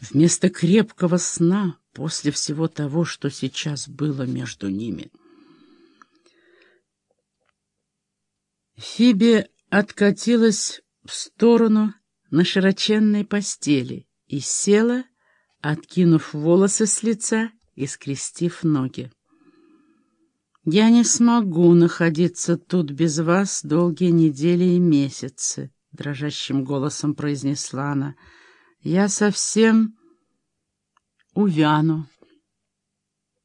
вместо крепкого сна после всего того, что сейчас было между ними. Фиби откатилась в сторону на широченной постели и села, откинув волосы с лица и скрестив ноги. «Я не смогу находиться тут без вас долгие недели и месяцы», — дрожащим голосом произнесла она. «Я совсем увяну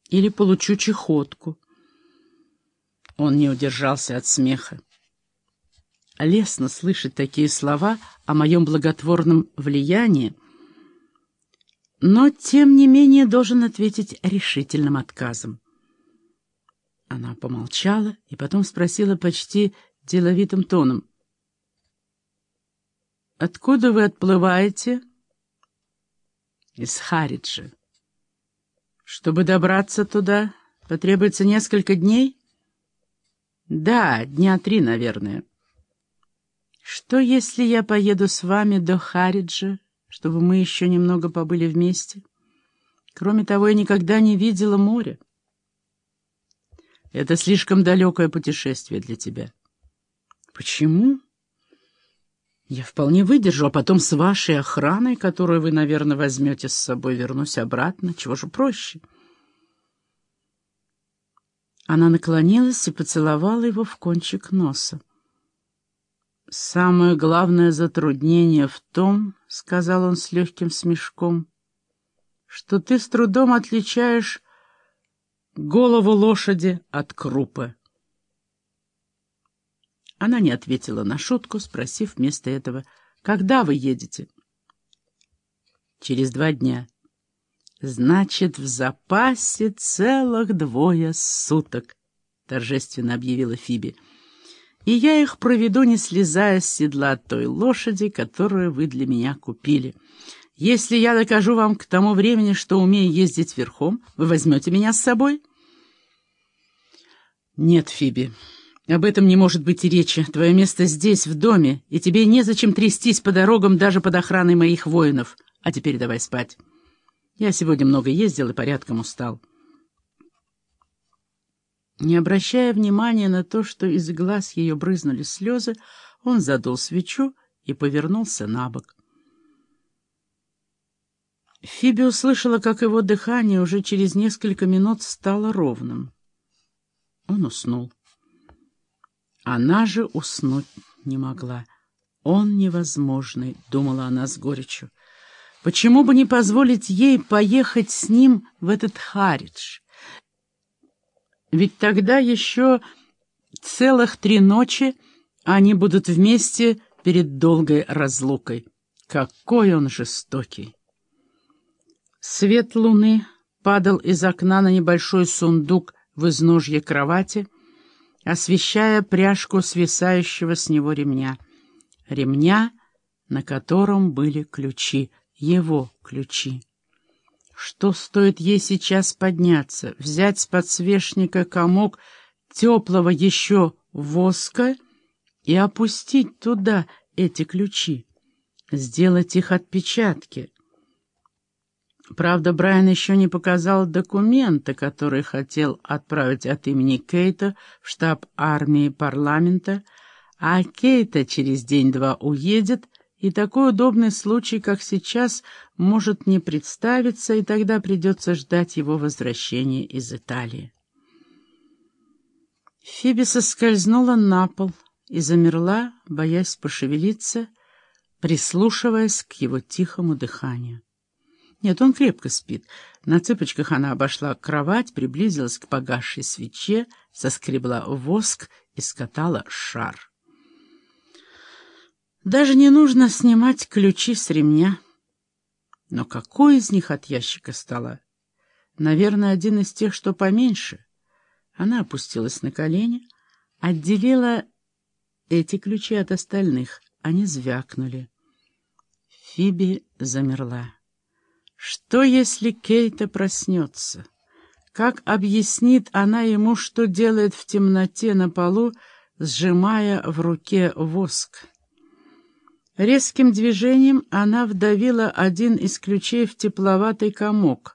или получу чехотку». Он не удержался от смеха. Лестно слышать такие слова о моем благотворном влиянии, но, тем не менее, должен ответить решительным отказом. Она помолчала и потом спросила почти деловитым тоном. «Откуда вы отплываете?» «Из Хариджа. Чтобы добраться туда, потребуется несколько дней?» «Да, дня три, наверное». «Что, если я поеду с вами до Хариджа, чтобы мы еще немного побыли вместе? Кроме того, я никогда не видела моря». Это слишком далекое путешествие для тебя. Почему? Я вполне выдержу, а потом с вашей охраной, которую вы, наверное, возьмете с собой, вернусь обратно. Чего же проще? Она наклонилась и поцеловала его в кончик носа. «Самое главное затруднение в том, — сказал он с легким смешком, — что ты с трудом отличаешь голову лошади от крупы. Она не ответила на шутку, спросив вместо этого, «Когда вы едете?» «Через два дня». «Значит, в запасе целых двое суток», — торжественно объявила Фиби. «И я их проведу, не слезая с седла той лошади, которую вы для меня купили. Если я докажу вам к тому времени, что умею ездить верхом, вы возьмете меня с собой?» «Нет, Фиби, об этом не может быть и речи. Твое место здесь, в доме, и тебе незачем трястись по дорогам даже под охраной моих воинов. А теперь давай спать. Я сегодня много ездил и порядком устал». Не обращая внимания на то, что из глаз ее брызнули слезы, он задул свечу и повернулся на бок. Фиби услышала, как его дыхание уже через несколько минут стало ровным. Он уснул. Она же уснуть не могла. Он невозможный, думала она с горечью. Почему бы не позволить ей поехать с ним в этот Харидж? Ведь тогда еще целых три ночи они будут вместе перед долгой разлукой. Какой он жестокий! Свет луны падал из окна на небольшой сундук в изножье кровати, освещая пряжку свисающего с него ремня. Ремня, на котором были ключи, его ключи. Что стоит ей сейчас подняться, взять с подсвечника комок теплого еще воска и опустить туда эти ключи, сделать их отпечатки, Правда, Брайан еще не показал документы, которые хотел отправить от имени Кейта в штаб армии парламента, а Кейта через день-два уедет, и такой удобный случай, как сейчас, может не представиться, и тогда придется ждать его возвращения из Италии. Фиби соскользнула на пол и замерла, боясь пошевелиться, прислушиваясь к его тихому дыханию. Нет, он крепко спит. На цыпочках она обошла кровать, приблизилась к погасшей свече, соскребла воск и скатала шар. Даже не нужно снимать ключи с ремня. Но какой из них от ящика стола? Наверное, один из тех, что поменьше. Она опустилась на колени, отделила эти ключи от остальных. Они звякнули. Фиби замерла. Что, если Кейта проснется? Как объяснит она ему, что делает в темноте на полу, сжимая в руке воск? Резким движением она вдавила один из ключей в тепловатый комок.